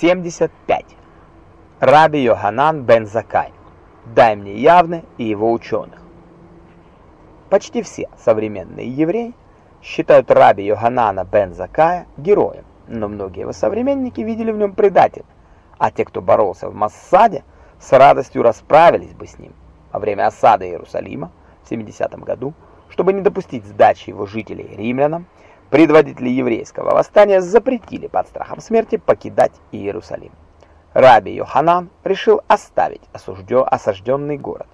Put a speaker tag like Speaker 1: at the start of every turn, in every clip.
Speaker 1: 75. Раби Йоханан бен Закай. Дай мне явно и его ученых. Почти все современные евреи считают раби Йоханана бен Закая героем, но многие его современники видели в нем предателя, а те, кто боролся в Массаде, с радостью расправились бы с ним. Во время осады Иерусалима в 70 году, чтобы не допустить сдачи его жителей римлянам, предводители еврейского восстания запретили под страхом смерти покидать Иерусалим. Раби Йоханан решил оставить осажденный город.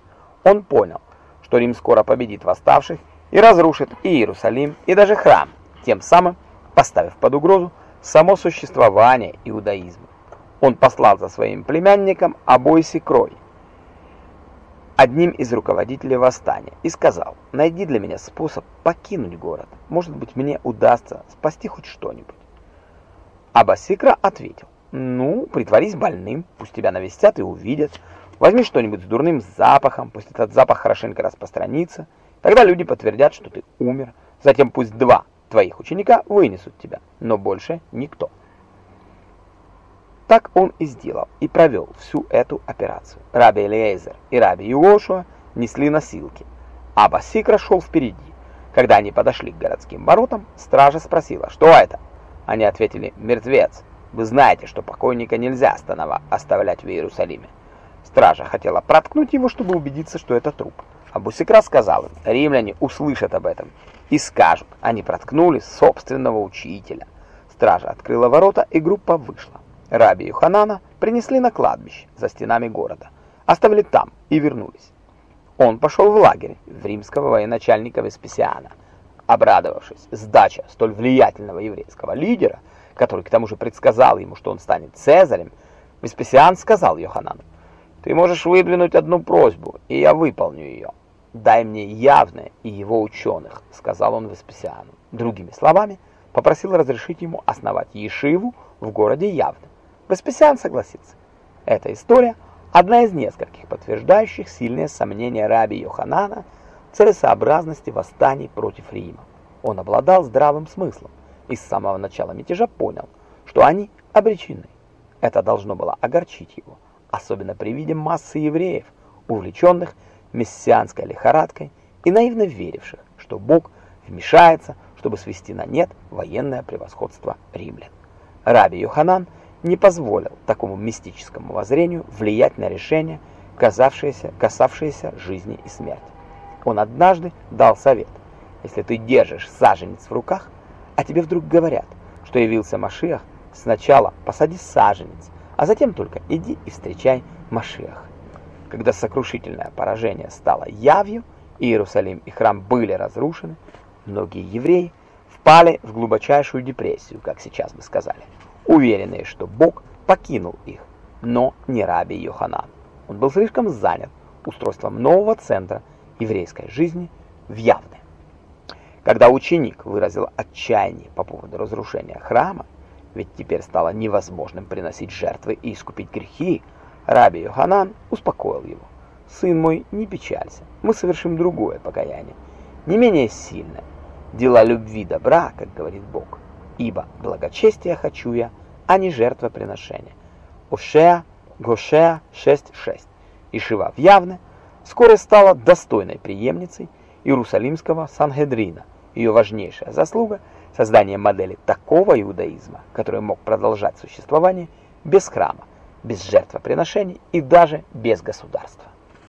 Speaker 1: Он понял, что Рим скоро победит восставших и разрушит и Иерусалим, и даже храм, тем самым поставив под угрозу само существование иудаизма. Он послал за своим племянником Абойси Крой, одним из руководителей восстания, и сказал, найди для меня способ покинуть город, может быть мне удастся спасти хоть что-нибудь. Абасикра ответил, ну, притворись больным, пусть тебя навестят и увидят, возьми что-нибудь с дурным запахом, пусть этот запах хорошенько распространится, тогда люди подтвердят, что ты умер, затем пусть два твоих ученика вынесут тебя, но больше никто. Так он и сделал, и провел всю эту операцию. Раби Элиэзер и Раби Иошуа несли носилки, а Басикра шел впереди. Когда они подошли к городским воротам, стража спросила, что это? Они ответили, мертвец. Вы знаете, что покойника нельзя оставлять в Иерусалиме. Стража хотела проткнуть его, чтобы убедиться, что это труп. А Бусикра сказал им, римляне услышат об этом и скажут, они проткнули собственного учителя. Стража открыла ворота, и группа вышла. Раби Юханана принесли на кладбище за стенами города, оставили там и вернулись. Он пошел в лагерь в римского военачальника Веспасиана. Обрадовавшись сдаче столь влиятельного еврейского лидера, который к тому же предсказал ему, что он станет цезарем, Веспасиан сказал Йоханану, «Ты можешь выдвинуть одну просьбу, и я выполню ее. Дай мне явное и его ученых», — сказал он Веспасиану. Другими словами, попросил разрешить ему основать Ешиву в городе Явно. Веспасиан согласится. Эта история – одна из нескольких подтверждающих сильные сомнения раби Йоханана в целесообразности восстаний против Рима. Он обладал здравым смыслом и с самого начала мятежа понял, что они обречены. Это должно было огорчить его, особенно при виде массы евреев, увлеченных мессианской лихорадкой и наивно веривших, что Бог вмешается, чтобы свести на нет военное превосходство римлян. Раби Йоханан – не позволил такому мистическому воззрению влиять на решения, касавшиеся, касавшиеся жизни и смерти. Он однажды дал совет. Если ты держишь саженец в руках, а тебе вдруг говорят, что явился Машиах, сначала посади саженец, а затем только иди и встречай Машиах. Когда сокрушительное поражение стало явью, Иерусалим и храм были разрушены, многие евреи впали в глубочайшую депрессию, как сейчас бы сказали уверенные, что Бог покинул их, но не раби Йоханан. Он был слишком занят устройством нового центра еврейской жизни в Явне. Когда ученик выразил отчаяние по поводу разрушения храма, ведь теперь стало невозможным приносить жертвы и искупить грехи, раби Йоханан успокоил его. «Сын мой, не печалься, мы совершим другое покаяние, не менее сильное, дела любви добра, как говорит Бог» ибо благочестие хочу я, а не жертвоприношение. Ушеа, Гошеа 6.6. Ишива в Явне вскоре стала достойной преемницей Иерусалимского Сангедрина. Ее важнейшая заслуга – создание модели такого иудаизма, который мог продолжать существование без храма, без жертвоприношений и даже без государства.